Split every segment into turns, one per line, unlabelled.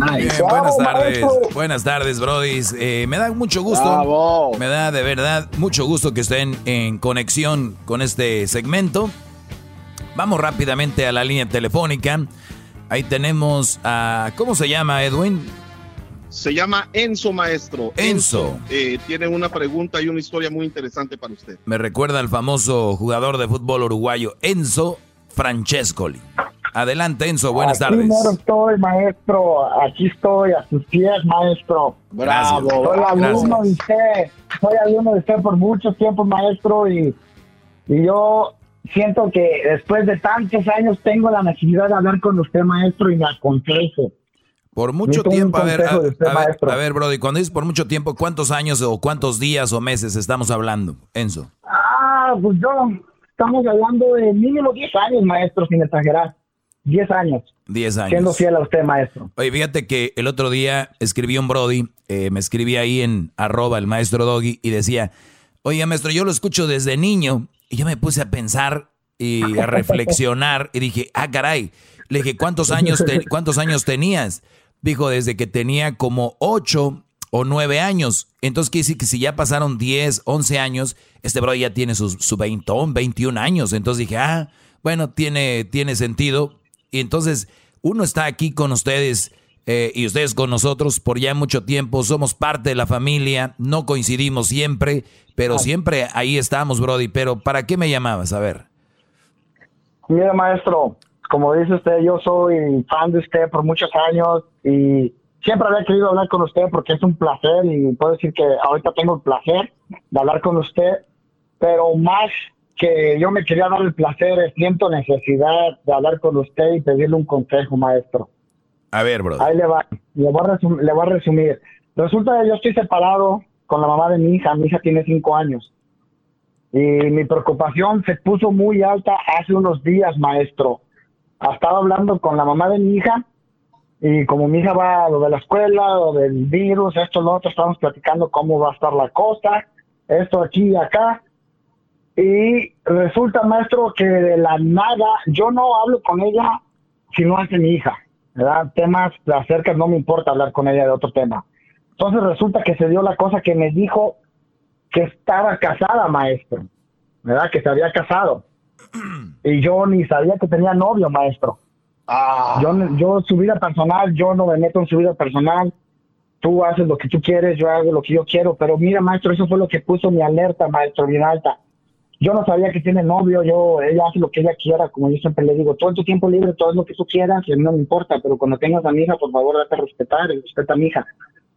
buenas tardes, buenas tardes, Brody. Eh, me da mucho gusto, me da de verdad mucho gusto que estén en conexión con este segmento. Vamos rápidamente a la línea telefónica. Ahí tenemos a, ¿cómo se llama, Edwin?
Se llama Enzo Maestro.
Enzo.
Eh, tiene una pregunta y una historia muy interesante para usted.
Me recuerda al famoso jugador de fútbol uruguayo Enzo Francescoli. Adelante, Enzo, buenas tardes.
Primero estoy, maestro. Aquí estoy, a sus pies, maestro.
Bravo.
Soy alumno de usted. Soy alumno de usted por mucho tiempo, maestro. Y, y yo siento que después de tantos años tengo la necesidad de hablar con usted, maestro, y me aconsejo.
Por mucho tiempo, a ver, a, ver, a ver, Brody, cuando dices por mucho tiempo, ¿cuántos años o cuántos días o meses estamos hablando, Enzo?
Ah, pues yo, estamos hablando de mínimo 10 años, maestro, sin exagerar. 10 años.
10 años.
Siendo fiel a usted, maestro.
Oye, fíjate que el otro día escribí un Brody, eh, me escribí ahí en arroba el maestro Doggy y decía, oye, maestro, yo lo escucho desde niño. Y yo me puse a pensar y a reflexionar y dije, ah, caray. Le dije, ¿cuántos años, ¿cuántos años tenías? Dijo, desde que tenía como 8 o 9 años. Entonces quiere decir que si ya pasaron 10, 11 años, este Brody ya tiene su, su 20, 21 años. Entonces dije, ah, bueno, tiene, tiene sentido y entonces uno está aquí con ustedes eh, y ustedes con nosotros por ya mucho tiempo, somos parte de la familia, no coincidimos siempre, pero siempre ahí estamos, Brody. Pero ¿para qué me llamabas? A ver.
Mira, maestro, como dice usted, yo soy fan de usted por muchos años y siempre había querido hablar con usted porque es un placer y puedo decir que ahorita tengo el placer de hablar con usted, pero más que yo me quería dar el placer, siento necesidad de hablar con usted y pedirle un consejo, maestro.
A ver, bro.
Ahí le va, le voy, a le voy a resumir. Resulta que yo estoy separado con la mamá de mi hija, mi hija tiene cinco años. Y mi preocupación se puso muy alta hace unos días, maestro. Estaba hablando con la mamá de mi hija y como mi hija va a lo de la escuela, lo del virus, esto, lo otro, estamos platicando cómo va a estar la cosa, esto aquí y acá. Y resulta, maestro, que de la nada, yo no hablo con ella si no hace mi hija, ¿verdad? Temas de acerca, no me importa hablar con ella de otro tema. Entonces resulta que se dio la cosa que me dijo que estaba casada, maestro, ¿verdad? Que se había casado. Y yo ni sabía que tenía novio, maestro. Ah. Yo, yo, su vida personal, yo no me meto en su vida personal. Tú haces lo que tú quieres, yo hago lo que yo quiero. Pero mira, maestro, eso fue lo que puso mi alerta, maestro, bien alta yo no sabía que tiene novio, yo, ella hace lo que ella quiera, como yo siempre le digo, todo tu tiempo libre, todo lo que tú quieras, y a mí no me importa, pero cuando tengas a mi hija, por favor, date a respetar, respeta a mi hija,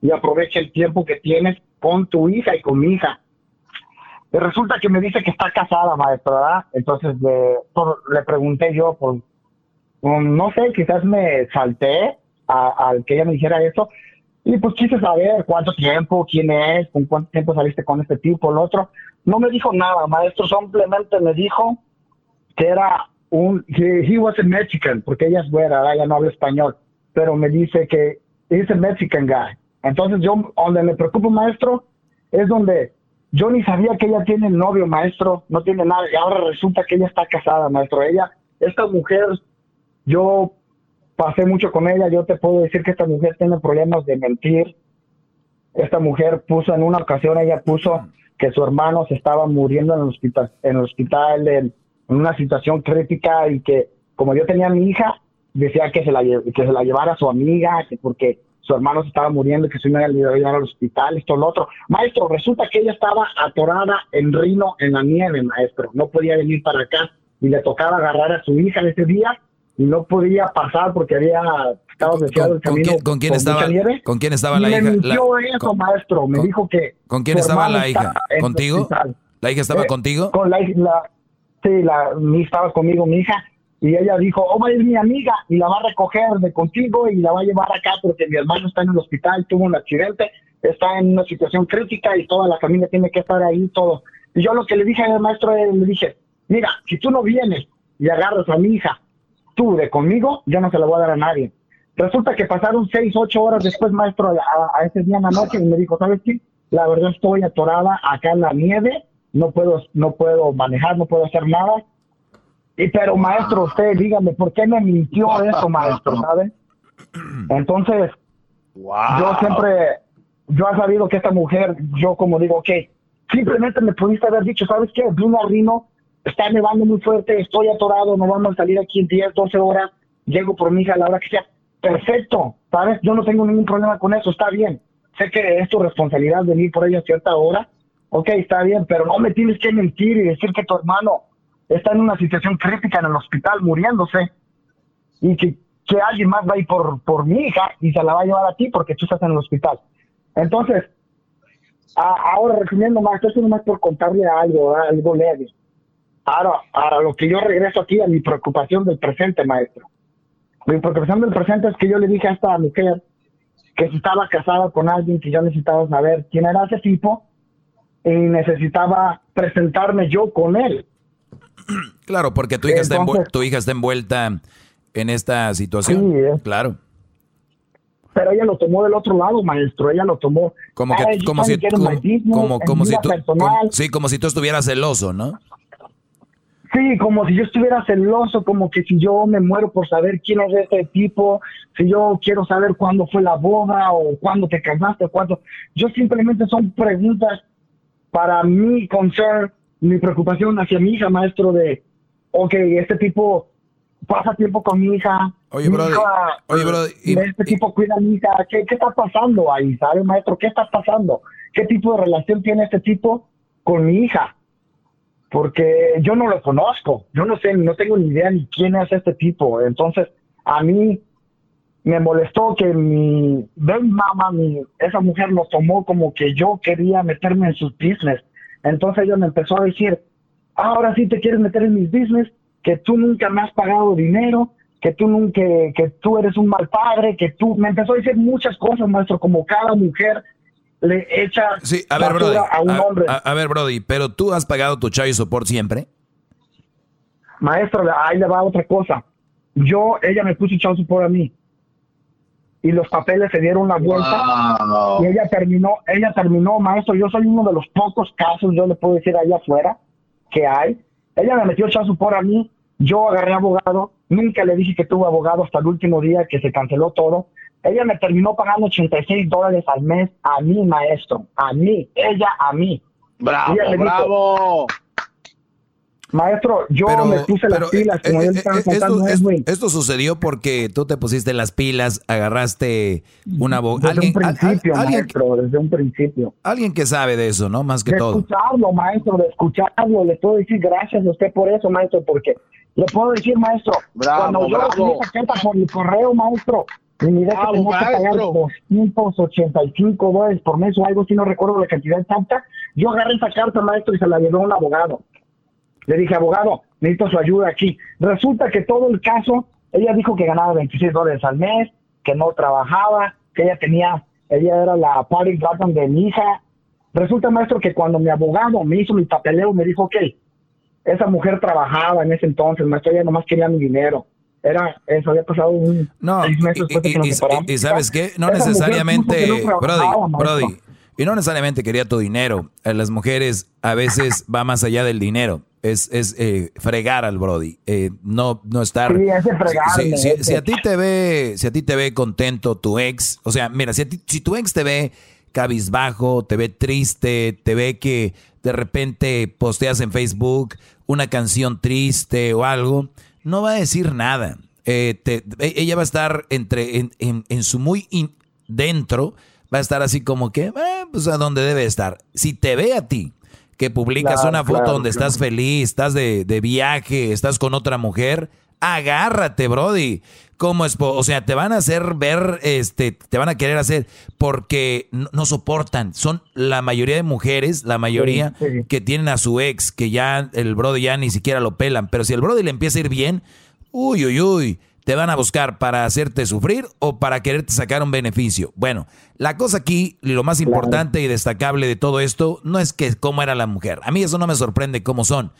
y aprovecha el tiempo que tienes con tu hija y con mi hija. Y resulta que me dice que está casada, maestra, ¿verdad? Entonces le, le pregunté yo, por, no sé, quizás me salté al que ella me dijera eso, y pues quise saber cuánto tiempo, quién es, con cuánto tiempo saliste con este tipo, el otro. No me dijo nada, maestro, simplemente me dijo que era un, que he was a Mexican, porque ella es güera, ella no habla español, pero me dice que es a Mexican guy. Entonces yo, donde me preocupo, maestro, es donde yo ni sabía que ella tiene novio, maestro, no tiene nada, y ahora resulta que ella está casada, maestro. Ella, esta mujer, yo pasé mucho con ella, yo te puedo decir que esta mujer tiene problemas de mentir. Esta mujer puso en una ocasión, ella puso que su hermano se estaba muriendo en el hospital, en el hospital en, una situación crítica y que como yo tenía mi hija, decía que se la, que se la llevara a su amiga, que porque su hermano se estaba muriendo, que hija le iba a llevar al hospital, esto, lo otro. Maestro, resulta que ella estaba atorada en Rino en la nieve, maestro. No podía venir para acá y le tocaba agarrar a su hija ese día y no podía pasar porque había estado desviado el camino.
¿Con quién, estaba, ¿Con quién estaba la hija?
Me mintió eso, maestro. Me dijo que.
¿Con quién estaba la hija? ¿Contigo? ¿La hija estaba eh, contigo?
Con la, la sí, la, mi, estaba conmigo mi hija. Y ella dijo, oh, va a ir mi amiga y la va a recoger de contigo y la va a llevar acá porque mi hermano está en el hospital, tuvo un accidente está en una situación crítica y toda la familia tiene que estar ahí, todo. Y yo lo que le dije al maestro, le dije, mira, si tú no vienes y agarras a mi hija, tú de conmigo, yo no se la voy a dar a nadie. Resulta que pasaron seis, ocho horas después, maestro, a, ese día en la noche y me dijo, ¿sabes qué? La verdad estoy atorada acá en la nieve, no puedo, no puedo manejar, no puedo hacer nada. Y pero maestro, usted dígame, ¿por qué me mintió eso, maestro? ¿Sabe? Entonces, yo siempre, yo he sabido que esta mujer, yo como digo, ok, simplemente me pudiste haber dicho, ¿sabes qué? Vino a Rino, está nevando muy fuerte, estoy atorado, no vamos a salir aquí en 10, 12 horas, llego por mi hija a la hora que sea. Perfecto, ¿sabes? Yo no tengo ningún problema con eso, está bien. Sé que es tu responsabilidad venir por ella a cierta hora. Ok, está bien, pero no me tienes que mentir y decir que tu hermano está en una situación crítica en el hospital muriéndose y que, que alguien más va a ir por, por mi hija y se la va a llevar a ti porque tú estás en el hospital. Entonces, ahora resumiendo más, esto es más por contarle algo, algo leve. Ahora, ahora lo que yo regreso aquí a mi preocupación del presente, maestro. Mi preocupación del presente es que yo le dije a esta mujer que si estaba casada con alguien que yo necesitaba saber quién era ese tipo y necesitaba presentarme yo con él.
Claro, porque tu hija, está, tu hija está envuelta en esta situación. Sí, claro.
Pero ella lo tomó del otro lado, maestro. Ella lo tomó.
Como que, como si, como, como, si tú, sí, como si tú estuvieras celoso, ¿no?
Sí, como si yo estuviera celoso, como que si yo me muero por saber quién es ese tipo, si yo quiero saber cuándo fue la boda o cuándo te casaste, cuándo. Yo simplemente son preguntas para mi concern, mi preocupación hacia mi hija, maestro, de, ok, este tipo pasa tiempo con mi hija.
Oye, brother. oye, brother.
este tipo cuida a mi hija. ¿Qué, ¿Qué está pasando ahí, sabe, maestro? ¿Qué está pasando? ¿Qué tipo de relación tiene este tipo con mi hija? Porque yo no lo conozco, yo no sé, no tengo ni idea ni quién es este tipo. Entonces, a mí me molestó que mi ven mamá, mi, esa mujer lo tomó como que yo quería meterme en sus business. Entonces ella me empezó a decir, ahora sí te quieres meter en mis business, que tú nunca me has pagado dinero, que tú nunca, que tú eres un mal padre, que tú, me empezó a decir muchas cosas, maestro, como cada mujer le echa
sí, a ver, Brody, a un hombre. A, ver, Brody, pero tú has pagado tu child support siempre.
Maestro, ahí le va otra cosa. Yo, ella me puso child support a mí. Y los papeles se dieron la vuelta. Y ella terminó, ella terminó, maestro. Yo soy uno de los pocos casos, yo le puedo decir allá afuera, que hay. Ella me metió child support a mí. Yo agarré abogado. Nunca le dije que tuve abogado hasta el último día que se canceló todo. Ella me terminó pagando 86 dólares al mes a mí, maestro. A mí, ella a mí.
Bravo, bravo.
Maestro, yo me puse las pilas. como eh,
eh, esto, sucedió porque tú te pusiste las pilas, agarraste una
voz. Desde un principio, maestro, desde un principio.
Alguien que sabe de eso, ¿no? Más que todo.
De escucharlo, maestro, de escucharlo. Le puedo decir gracias a usted por eso, maestro, porque le puedo decir, maestro, cuando yo recibí esa carta por mi correo, maestro, mira que tengo que pagar 285 dólares por mes o algo, si no recuerdo la cantidad exacta. Yo agarré esa carta, maestro, y se la llevó a un abogado. Le dije, abogado, necesito su ayuda aquí. Resulta que todo el caso, ella dijo que ganaba 26 dólares al mes, que no trabajaba, que ella tenía, ella era la party garden de mi hija. Resulta, maestro, que cuando mi abogado me hizo mi papeleo, me dijo, ok, esa mujer trabajaba en ese entonces, maestro, ella nomás quería mi dinero era eso había pasado un
no, seis meses y, y, sabes qué no necesariamente Brody Brody y no necesariamente quería tu dinero. Las mujeres a veces va más allá del dinero. Es, es eh, fregar al Brody. Eh, no no estar
sí,
si, a ti te ve si a ti te ve contento tu ex o sea mira si, si tu ex te ve cabizbajo te ve triste te ve que de repente posteas en Facebook una canción triste o algo no va a decir nada. Eh, e, ella va a estar entre en, su muy dentro, va a estar así como que, eh, pues a donde debe estar. Si te ve a ti que publicas una foto donde estás feliz, estás de, viaje, estás con otra mujer, agárrate, Brody. ¿Cómo es? O sea, te van a hacer ver, este, te van a querer hacer porque no, soportan. Son la mayoría de mujeres, la mayoría que tienen a su ex, que ya el Brody ya ni siquiera lo pelan. Pero si el Brody le empieza a ir bien, uy, uy, uy, ¿Te van a buscar para hacerte sufrir o para quererte sacar un beneficio? Bueno, la cosa aquí, lo más importante y destacable de todo esto, no es que cómo era la mujer. A mí eso no me sorprende cómo son.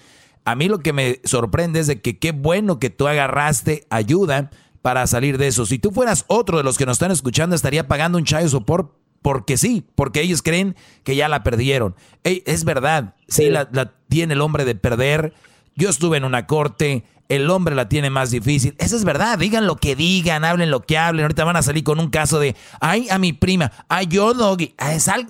A mí lo que me sorprende es de que qué bueno que tú agarraste ayuda para salir de eso. Si tú fueras otro de los que nos están escuchando, estaría pagando un chayo support porque sí, porque ellos creen que ya la perdieron. es verdad, sí, La, la tiene el hombre de perder. Yo estuve en una corte, el hombre la tiene más difícil. Eso es verdad, digan lo que digan, hablen lo que hablen. Ahorita van a salir con un caso de, ay, a mi prima, ay, yo, Doggy.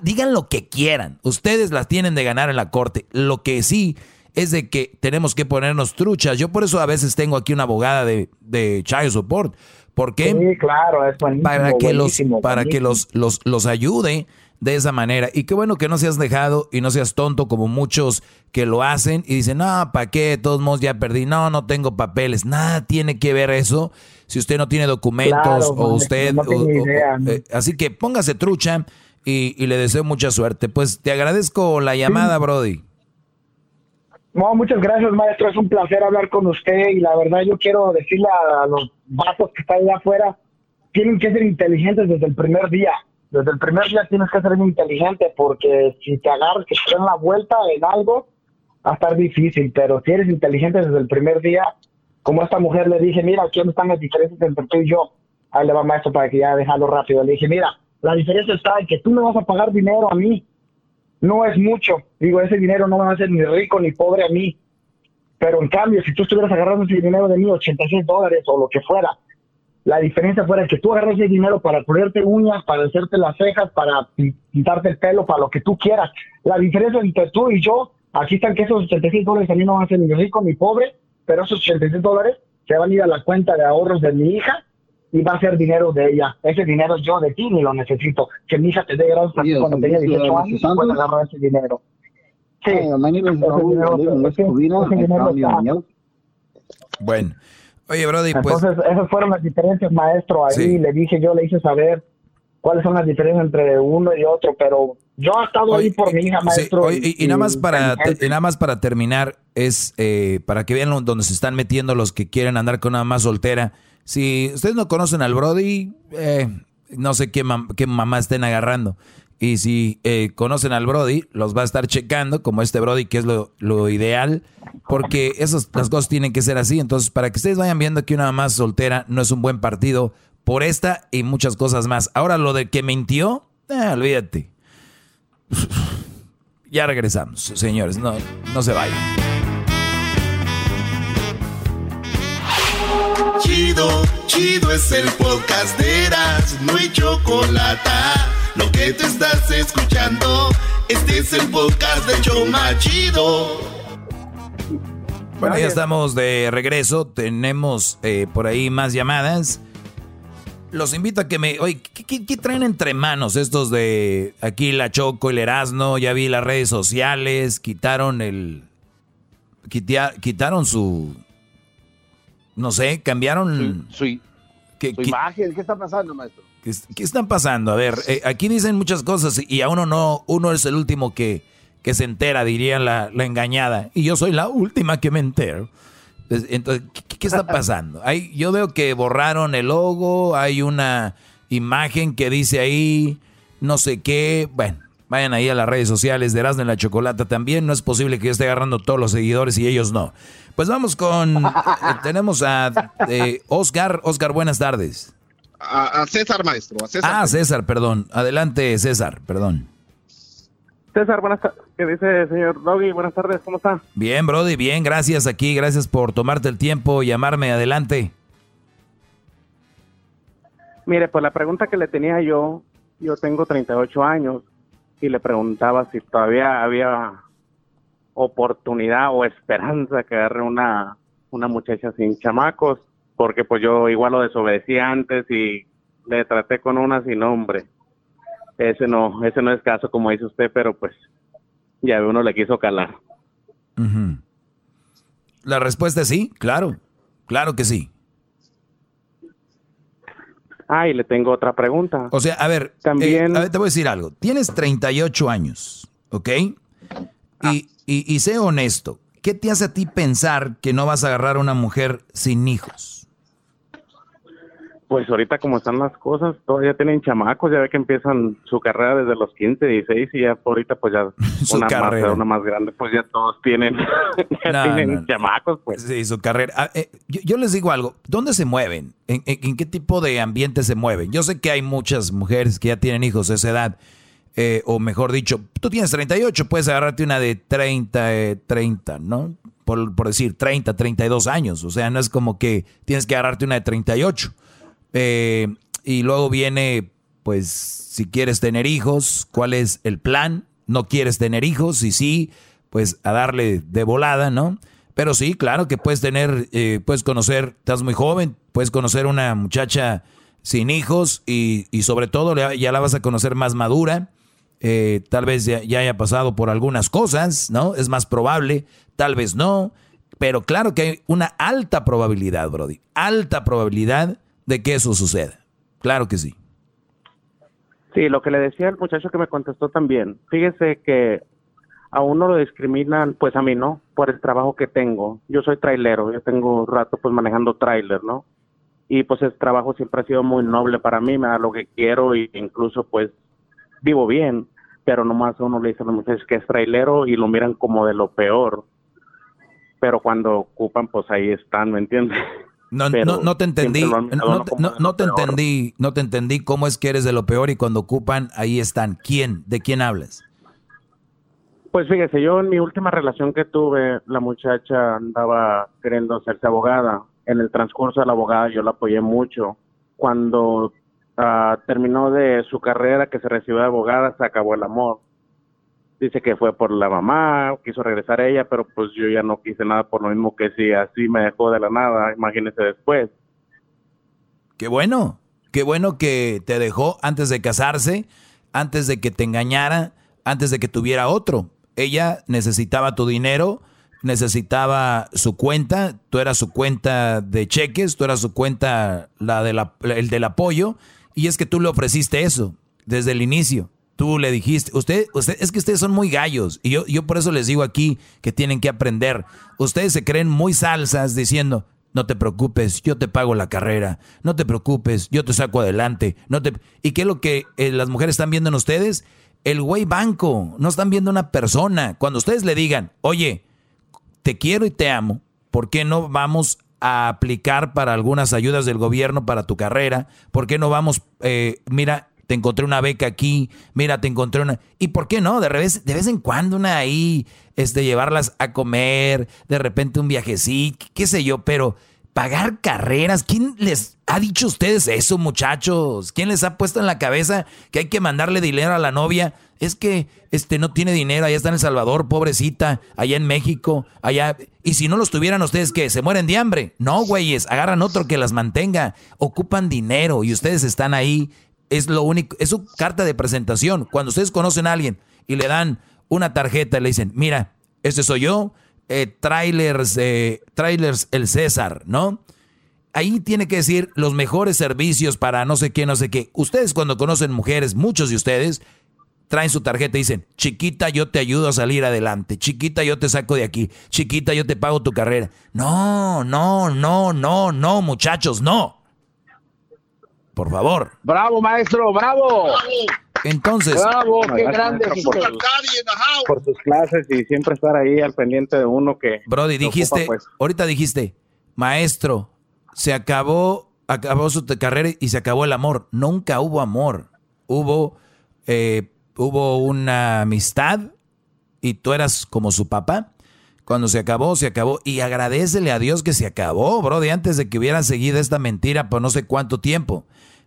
Digan lo que quieran. Ustedes las tienen de ganar en la corte. Lo que sí es de que tenemos que ponernos truchas. Yo por eso a veces tengo aquí una abogada de, de Child Support. ¿Por qué?
Sí, claro, es
Para que, los, para que los, los, los ayude de esa manera. Y qué bueno que no seas dejado y no seas tonto como muchos que lo hacen y dicen, no, ¿para qué? De todos modos ya perdí. No, no tengo papeles. Nada tiene que ver eso si usted no tiene documentos o usted... Eh, así que póngase trucha y, y, le deseo mucha suerte. Pues te agradezco la llamada, Brody.
No, muchas gracias, maestro. Es un placer hablar con usted y la verdad yo quiero decirle a, los vatos que están allá afuera, tienen que ser inteligentes desde el primer día. Desde el primer día tienes que ser inteligente porque si te agarras que te den la vuelta en algo, va a estar difícil. Pero si eres inteligente desde el primer día, como esta mujer le dije, mira, aquí están las diferencias entre tú y yo. Ahí le va maestro para que ya déjalo rápido. Le dije, mira, la diferencia está en que tú me vas a pagar dinero a mí no es mucho. Digo, ese dinero no va a ser ni rico ni pobre a mí. Pero en cambio, si tú estuvieras agarrando ese dinero de mí, 86 dólares o lo que fuera, la diferencia fuera que tú agarras ese dinero para ponerte uñas, para hacerte las cejas, para pintarte el pelo, para lo que tú quieras. La diferencia entre tú y yo, aquí están que esos 86 dólares a mí no van a ser ni rico ni pobre, pero esos 86 dólares se van a ir a la cuenta de ahorros de mi hija y va a ser dinero de ella. Ese dinero yo de ti ni lo necesito. Que mi hija te dé gracias cuando tenga 18 años y pueda agarrar ese dinero. Sí,
bueno. Oye, Brody,
pues... Entonces, esas fueron las diferencias, maestro. Ahí le dije, yo le hice saber cuáles son las diferencias entre uno y otro, pero yo he estado ahí por mi hija, maestro.
y, nada más para nada más para terminar, es eh, para que vean donde se están metiendo los que quieren andar con una más soltera. Si ustedes no conocen al Brody, eh, no sé qué, mamá estén agarrando. Y si eh, conocen al Brody, los va a estar checando, como este Brody, que es lo, ideal, porque esas, las cosas tienen que ser así. Entonces, para que ustedes vayan viendo que una mamá soltera no es un buen partido por esta y muchas cosas más. Ahora, lo de que mintió, eh, olvídate. Ya regresamos, señores, no, no se vayan.
Chido, es el podcast de Eras, no hay chocolate. Lo que te estás escuchando, este es el podcast de Choma Chido.
Bueno, ya estamos de regreso. Tenemos eh, por ahí más llamadas. Los invito a que me. Oye, ¿qué, traen entre manos estos de aquí la Choco, el Erasno? Ya vi las redes sociales. Quitaron el. quitaron su, no sé, cambiaron...
Su, imagen, ¿qué está pasando, maestro?
¿Qué, qué están pasando? A ver, eh, aquí dicen muchas cosas y a uno no, uno es el último que, que se entera, diría la, engañada. Y yo soy la última que me entero. Entonces, ¿qué, está pasando? Hay, yo veo que borraron el logo, hay una imagen que dice ahí no sé qué. Bueno, vayan ahí a las redes sociales de Erasmo en la Chocolata también. No es posible que yo esté agarrando todos los seguidores y ellos no. Pues vamos con. Eh, tenemos a eh, Oscar. Oscar, buenas tardes.
A, César, maestro.
Ah, César, perdón. Adelante, César, perdón.
César, buenas tardes. ¿Qué dice señor Doggy? Buenas tardes, ¿cómo está?
Bien, Brody, bien, gracias aquí. Gracias por tomarte el tiempo y llamarme. Adelante.
Mire, pues la pregunta que le tenía yo, yo tengo 38 años y le preguntaba si todavía había oportunidad o esperanza que agarre una, una muchacha sin chamacos, porque pues yo igual lo desobedecí antes y le traté con una sin nombre. Ese no, ese no es caso como dice usted, pero pues ya uno le quiso calar.
La respuesta es sí, claro, claro que sí.
Ah, y le tengo otra pregunta.
O sea, a ver, eh, También... te voy a decir algo. Tienes 38 años, ¿ok? Ah. Y, y, sé honesto, ¿qué te hace a ti pensar que no vas a agarrar a una mujer sin hijos?
Pues ahorita como están las cosas, todavía tienen chamacos, ya ve que empiezan su carrera desde los 15, 16 y ya ahorita pues ya una, más, una más grande, pues ya todos tienen, tienen chamacos. Pues.
Sí, su carrera. Ah, eh, yo, les digo algo, ¿dónde se mueven? ¿En, qué tipo de ambiente se mueven? Yo sé que hay muchas mujeres que ya tienen hijos de esa edad, eh, o mejor dicho, tú tienes 38, puedes agarrarte una de 30, 30, eh, ¿no? Por, por decir 30, 32 años, o sea, no es como que tienes que agarrarte una de 38 eh, y luego viene, pues, si quieres tener hijos, ¿cuál es el plan? ¿No quieres tener hijos? Y sí, pues a darle de volada, ¿no? Pero sí, claro que puedes tener, eh, puedes conocer, estás muy joven, puedes conocer una muchacha sin hijos y, y sobre todo ya la vas a conocer más madura. Eh, tal vez ya, ya, haya pasado por algunas cosas, ¿no? Es más probable, tal vez no, pero claro que hay una alta probabilidad, Brody, alta probabilidad de que eso suceda. Claro que sí.
Sí, lo que le decía el muchacho que me contestó también. Fíjese que a uno lo discriminan, pues a mí no, por el trabajo que tengo. Yo soy trailero, yo tengo un rato pues manejando trailer, ¿no? Y pues el trabajo siempre ha sido muy noble para mí, me da lo que quiero e incluso pues vivo bien, pero nomás uno le dice a los muchachos que es trailero y lo miran como de lo peor. Pero cuando ocupan, pues ahí están, ¿me entiendes?
No, no, no, te entendí, no, no, te entendí, no te entendí cómo es que eres de lo peor y cuando ocupan ahí están. ¿Quién? ¿De quién hablas?
Pues fíjese, yo en mi última relación que tuve, la muchacha andaba queriendo hacerse abogada. En el transcurso de la abogada yo la apoyé mucho. Cuando uh, terminó de su carrera, que se recibió de abogada, se acabó el amor dice que fue por la mamá, quiso regresar ella, pero pues yo ya no quise nada por lo mismo que si así me dejó de la nada, imagínese después.
Qué bueno, qué bueno que te dejó antes de casarse, antes de que te engañara, antes de que tuviera otro. Ella necesitaba tu dinero, necesitaba su cuenta, tú eras su cuenta de cheques, tú eras su cuenta la de la, el del apoyo, y es que tú le ofreciste eso desde el inicio. Tú le dijiste, usted, usted, es que ustedes son muy gallos. Y yo, yo por eso les digo aquí que tienen que aprender. Ustedes se creen muy salsas diciendo, no te preocupes, yo te pago la carrera. No te preocupes, yo te saco adelante. No te... ¿Y qué es lo que eh, las mujeres están viendo en ustedes? El güey banco. No están viendo una persona. Cuando ustedes le digan, oye, te quiero y te amo, ¿por qué no vamos a aplicar para algunas ayudas del gobierno para tu carrera? ¿Por qué no vamos, eh, mira, te encontré una beca aquí, mira, te encontré una... ¿Y por qué no? De vez, de vez en cuando una ahí, este, llevarlas a comer, de repente un viajecito, qué sé yo, pero pagar carreras, ¿quién les ha dicho a ustedes eso, muchachos? ¿Quién les ha puesto en la cabeza que hay que mandarle dinero a la novia? Es que este no tiene dinero, allá está en El Salvador, pobrecita, allá en México, allá. Y si no los tuvieran ustedes, ¿qué? ¿Se mueren de hambre? No, güeyes, agarran otro que las mantenga. Ocupan dinero y ustedes están ahí es lo único, es su carta de presentación. Cuando ustedes conocen a alguien y le dan una tarjeta y le dicen, mira, este soy yo, eh, trailers, eh, trailers el César, ¿no? Ahí tiene que decir los mejores servicios para no sé qué, no sé qué. Ustedes cuando conocen mujeres, muchos de ustedes, traen su tarjeta y dicen, chiquita, yo te ayudo a salir adelante, chiquita, yo te saco de aquí, chiquita, yo te pago tu carrera. No, no, no, no, no, muchachos, no. Por favor.
Bravo, maestro, bravo.
Entonces,
bravo, qué grande.
Por, sus clases y siempre estar ahí al pendiente de uno que.
Brody, dijiste, pues. ahorita dijiste, maestro, se acabó, acabó su carrera y se acabó el amor. Nunca hubo amor. Hubo, eh, hubo una amistad y tú eras como su papá. Cuando se acabó, se acabó. Y agradecele a Dios que se acabó, Brody, antes de que hubieran seguido esta mentira por no sé cuánto tiempo.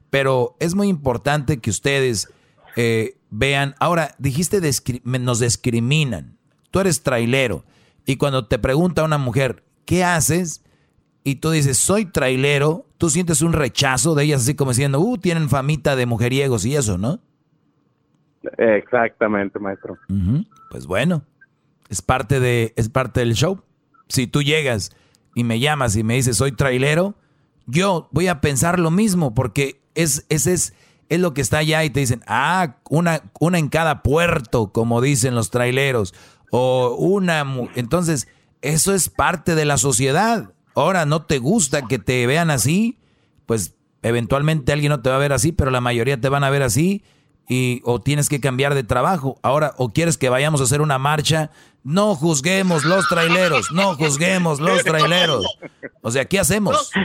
Pero es muy importante que ustedes eh, vean. Ahora, dijiste nos discriminan. Tú eres trailero. Y cuando te pregunta una mujer, ¿qué haces? Y tú dices, soy trailero. Tú sientes un rechazo de ellas, así como diciendo, uh, tienen famita de mujeriegos y eso, ¿no?
Exactamente, maestro.
Pues bueno, es parte, de, es parte del show. Si tú llegas y me llamas y me dices, soy trailero, yo voy a pensar lo mismo porque es, ese es, es lo que está allá y te dicen, ah, una, una en cada puerto, como dicen los traileros, o una... Entonces, eso es parte de la sociedad. Ahora, ¿no te gusta que te vean así? Pues Eventualmente alguien no te va a ver así, pero la mayoría te van a ver así y o tienes que cambiar de trabajo. Ahora, o quieres que vayamos a hacer una marcha, no juzguemos los traileros, no juzguemos los traileros. O sea, ¿qué hacemos?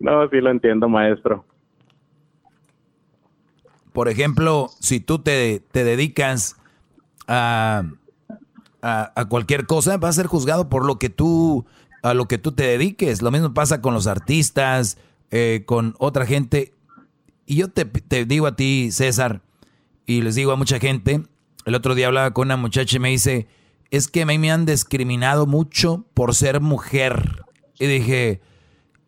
No, sí lo entiendo, maestro.
Por ejemplo, si tú te, te dedicas a, a, cualquier cosa, vas a ser juzgado por lo que tú, a lo que tú te dediques. Lo mismo pasa con los artistas, eh, con otra gente. Y yo te, te digo a ti, César, y les digo a mucha gente, el otro día hablaba con una muchacha y me dice, es que a mí me han discriminado mucho por ser mujer. Y dije,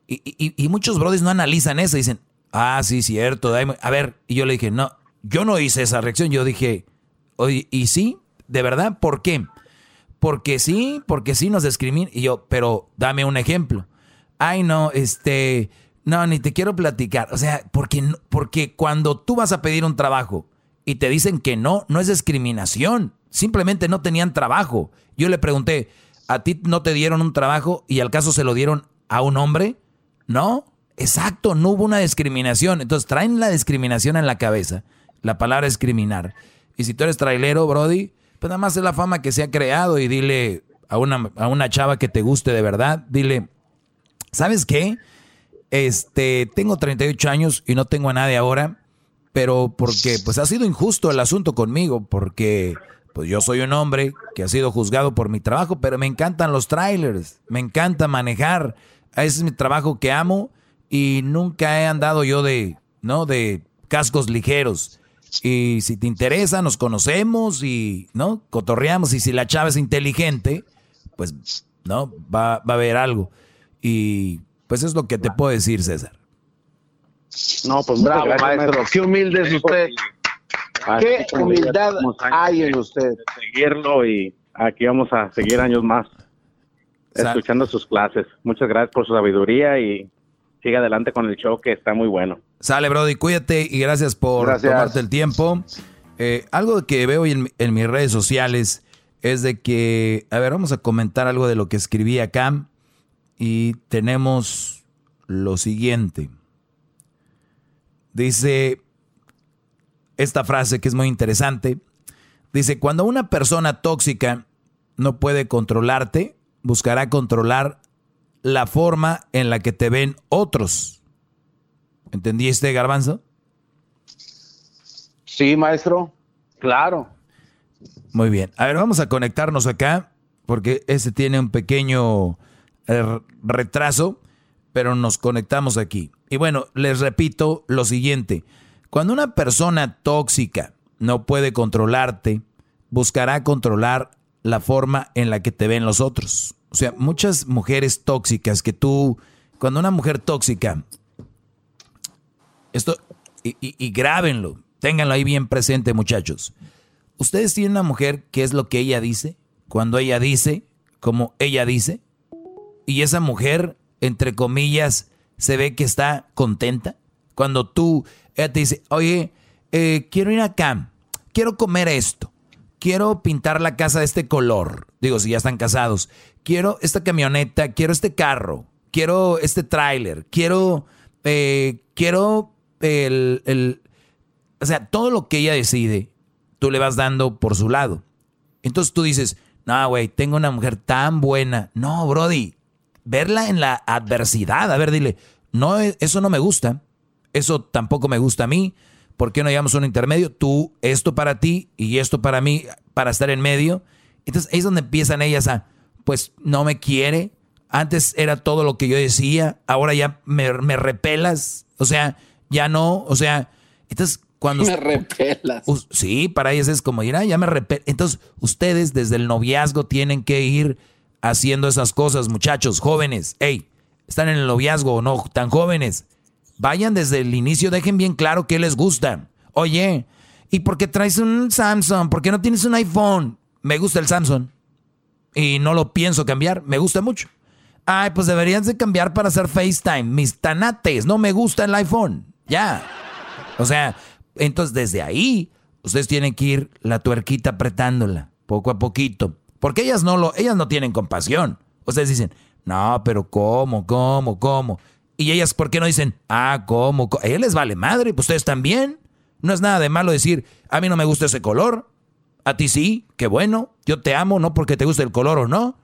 y, muchos brothers no analizan eso, dicen, ah, sí, cierto, a ver, y yo le dije, no, yo no hice esa reacción, yo dije, oye, ¿y sí? ¿De verdad? ¿Por qué? Porque sí, porque sí nos discriminan. Y yo, pero dame un ejemplo. Ay, no, este, no, ni te quiero platicar. O sea, porque, porque cuando tú vas a pedir un trabajo y te dicen que no, no es discriminación. Simplemente no tenían trabajo. Yo le pregunté, ¿a ti no te dieron un trabajo y al caso se lo dieron a un hombre? No, exacto, no hubo una discriminación. Entonces traen la discriminación en la cabeza, la palabra discriminar. Y si tú eres trailero, Brody, pues nada más es la fama que se ha creado y dile a una, a una chava que te guste de verdad, dile, ¿sabes qué? Este, tengo 38 años y no tengo a nadie ahora, pero porque pues ha sido injusto el asunto conmigo, porque pues yo soy un hombre que ha sido juzgado por mi trabajo, pero me encantan los trailers, me encanta manejar, ese es mi trabajo que amo y nunca he andado yo de, ¿no? De cascos ligeros. Y si te interesa, nos conocemos y, ¿no? Cotorreamos. Y si la chava es inteligente, pues, ¿no? Va, va a haber algo. Y pues es lo que te puedo decir, César.
No, pues bravo, maestro. Qué humilde es usted. Qué humildad hay en usted.
Seguirlo y aquí vamos a seguir años más escuchando sus clases. Muchas gracias por su sabiduría y siga adelante con el show que está muy bueno.
Sale, Brody, cuídate y gracias por tomarte el tiempo. Eh, algo que veo en, en, mis redes sociales es de que, a ver, vamos a comentar algo de lo que escribí acá y tenemos lo siguiente. Dice esta frase que es muy interesante. Dice, cuando una persona tóxica no puede controlarte, buscará controlar la forma en la que te ven otros. ¿Entendiste, Garbanzo?
Sí, maestro. Claro.
Muy bien. A ver, vamos a conectarnos acá, porque ese tiene un pequeño eh, retraso, pero nos conectamos aquí. Y bueno, les repito lo siguiente. Cuando una persona tóxica no puede controlarte, buscará controlar la forma en la que te ven los otros. O sea, muchas mujeres tóxicas que tú, cuando una mujer tóxica, esto, y, y, grábenlo, ténganlo ahí bien presente muchachos. ¿Ustedes tienen una mujer que es lo que ella dice? Cuando ella dice, como ella dice, y esa mujer, entre comillas, se ve que está contenta. Cuando tú, ella te dice, oye, eh, quiero ir acá, quiero comer esto, quiero pintar la casa de este color. Digo, si ya están casados. Quiero esta camioneta, quiero este carro, quiero este tráiler, quiero, eh, quiero el, el, o sea, todo lo que ella decide, tú le vas dando por su lado. Entonces tú dices, no, güey, tengo una mujer tan buena. No, Brody, verla en la adversidad. A ver, dile, no, eso no me gusta. Eso tampoco me gusta a mí. ¿por qué no llevamos un intermedio? Tú, esto para ti y esto para mí, para estar en medio. Entonces ahí es donde empiezan ellas a, pues no me quiere. Antes era todo lo que yo decía, ahora ya me, repelas. O sea, ya no, o sea, entonces cuando...
Me repelas.
sí, para ellas es como ir, ah, ya me repelas. Entonces ustedes desde el noviazgo tienen que ir haciendo esas cosas, muchachos, jóvenes. Hey, están en el noviazgo o no, tan jóvenes Vayan desde el inicio, dejen bien claro qué les gusta. Oye, ¿y por qué traes un Samsung? ¿Por qué no tienes un iPhone? Me gusta el Samsung. Y no lo pienso cambiar, me gusta mucho. Ay, pues deberían de cambiar para hacer FaceTime. Mis tanates, no me gusta el iPhone. Ya. O sea, entonces desde ahí ustedes tienen que ir la tuerquita apretándola, poco a poquito. Porque ellas no lo, ellas no tienen compasión. Ustedes dicen, No, pero ¿cómo, cómo, cómo? Y ellas, ¿por qué no dicen, ah, cómo? A ellas les vale madre, pues ustedes también. No es nada de malo decir, a mí no me gusta ese color, a ti sí, qué bueno, yo te amo, no porque te guste el color o no.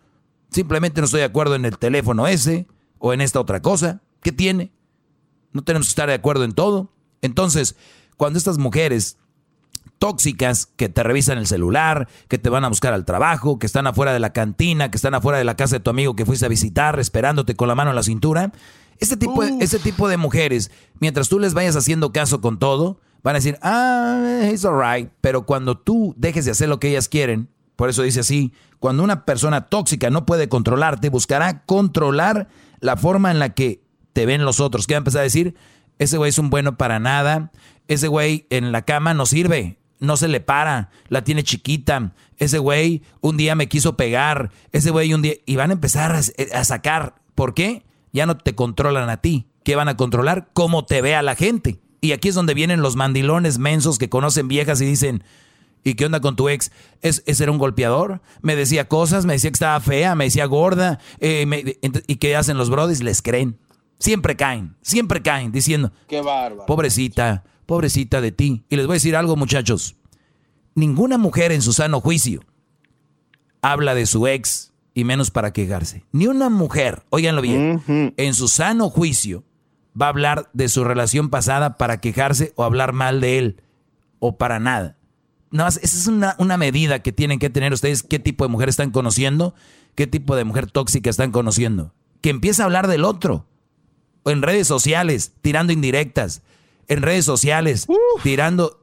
Simplemente no estoy de acuerdo en el teléfono ese o en esta otra cosa. ¿Qué tiene? No tenemos que estar de acuerdo en todo. Entonces, cuando estas mujeres tóxicas que te revisan el celular, que te van a buscar al trabajo, que están afuera de la cantina, que están afuera de la casa de tu amigo que fuiste a visitar, esperándote con la mano en la cintura, este tipo, de, este tipo de mujeres, mientras tú les vayas haciendo caso con todo, van a decir, ah, it's alright. Pero cuando tú dejes de hacer lo que ellas quieren, por eso dice así, cuando una persona tóxica no puede controlarte, buscará controlar la forma en la que te ven los otros. ¿Qué va a empezar a decir? Ese güey es un bueno para nada. Ese güey en la cama no sirve. No se le para. La tiene chiquita. Ese güey un día me quiso pegar. Ese güey un día... Y van a empezar a, a sacar. ¿Por qué? Ya no te controlan a ti. ¿Qué van a controlar? Cómo te ve a la gente. Y aquí es donde vienen los mandilones mensos que conocen viejas y dicen, ¿y qué onda con tu ex? ¿Es, ¿Ese era un golpeador? Me decía cosas, me decía que estaba fea, me decía gorda. Eh, ¿Y qué hacen los brodis? Les creen. Siempre caen, siempre caen diciendo,
qué bárbaro.
Pobrecita, pobrecita de ti. Y les voy a decir algo, muchachos. Ninguna mujer en su sano juicio habla de su ex y menos para quejarse. Ni una mujer, óiganlo bien, en su sano juicio va a hablar de su relación pasada para quejarse o hablar mal de él o para nada. No, esa es una, una medida que tienen que tener ustedes, qué tipo de mujer están conociendo, qué tipo de mujer tóxica están conociendo. Que empieza a hablar del otro en redes sociales, tirando indirectas, en redes sociales, tirando...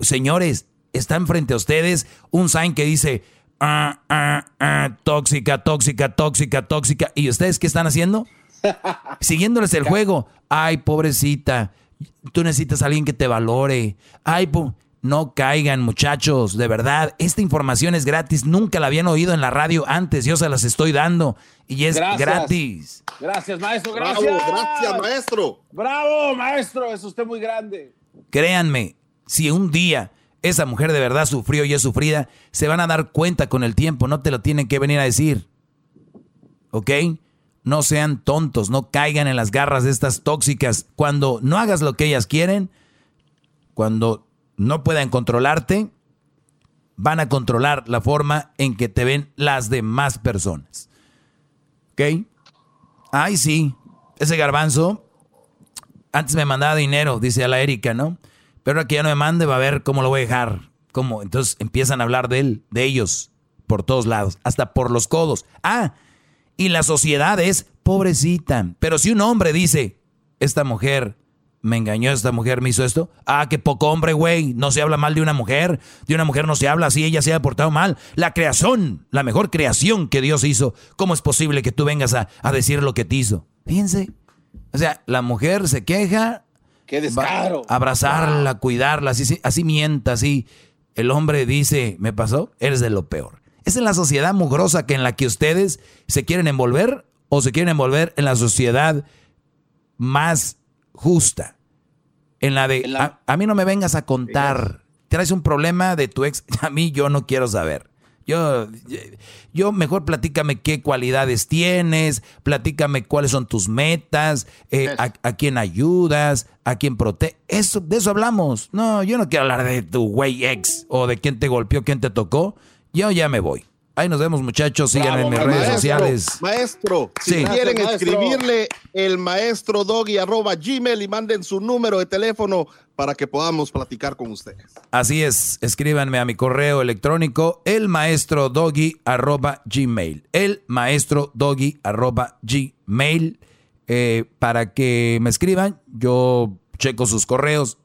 Señores, están frente a ustedes un sign que dice, ah, ah, ah, tóxica, tóxica, tóxica, tóxica. ¿Y ustedes qué están haciendo? Siguiéndoles el juego. Ay, pobrecita, tú necesitas a alguien que te valore. Ay, no caigan, muchachos, de verdad. Esta información es gratis. Nunca la habían oído en la radio antes. Yo se las estoy dando. Y es gratis.
Gracias, maestro. Gracias.
gracias, maestro.
Bravo, maestro. Es usted muy grande.
Créanme, si un día esa mujer de verdad sufrió y es sufrida, se van a dar cuenta con el tiempo. No te lo tienen que venir a decir. ¿Ok? No sean tontos, no caigan en las garras de estas tóxicas. Cuando no hagas lo que ellas quieren, cuando no puedan controlarte, van a controlar la forma en que te ven las demás personas. ¿Ok? Ay, sí, ese garbanzo antes me mandaba dinero, dice a la Erika, ¿no? Pero que ya no me mande, va a ver cómo lo voy a dejar. ¿Cómo? Entonces empiezan a hablar de él, de ellos, por todos lados, hasta por los codos. Ah, y la sociedad es pobrecita. Pero si un hombre dice, esta mujer me engañó esta mujer, me hizo esto. Ah, qué poco hombre, güey. No se habla mal de una mujer. De una mujer no se habla así, ella se ha portado mal. La creación, la mejor creación que Dios hizo. ¿Cómo es posible que tú vengas a, decir lo que te hizo? Fíjense. O sea, la mujer se queja.
Qué descaro.
abrazarla, cuidarla, así, así mienta, así. El hombre dice, ¿me pasó? Eres de lo peor. ¿Es en la sociedad mugrosa que en la que ustedes se quieren envolver o se quieren envolver en la sociedad más justa? En la de, A, mí no me vengas a contar, traes un problema de tu ex, a mí yo no quiero saber. Yo, yo mejor platícame qué cualidades tienes, platícame cuáles son tus metas, eh, a, quién ayudas, a quién protege. Eso, de eso hablamos. No, yo no quiero hablar de tu güey ex o de quién te golpeó, quién te tocó. Yo ya me voy. Ahí nos vemos, muchachos. Sigan en mis redes sociales.
Maestro, si quieren escribirle el maestro doggy arroba gmail y manden su número de teléfono para que podamos platicar con ustedes.
Así es, escríbanme a mi correo electrónico el maestro doggy arroba gmail. El maestro doggy arroba gmail eh, para que me escriban. Yo checo sus correos.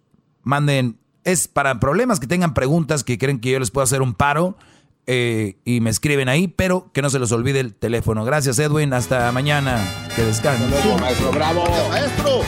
Manden, es para problemas que tengan preguntas que creen que yo les puedo hacer un paro eh, y me escriben ahí, pero que no se les olvide el teléfono. Gracias, Edwin. Hasta mañana. Que descansen.
maestro. Bravo.
Maestro.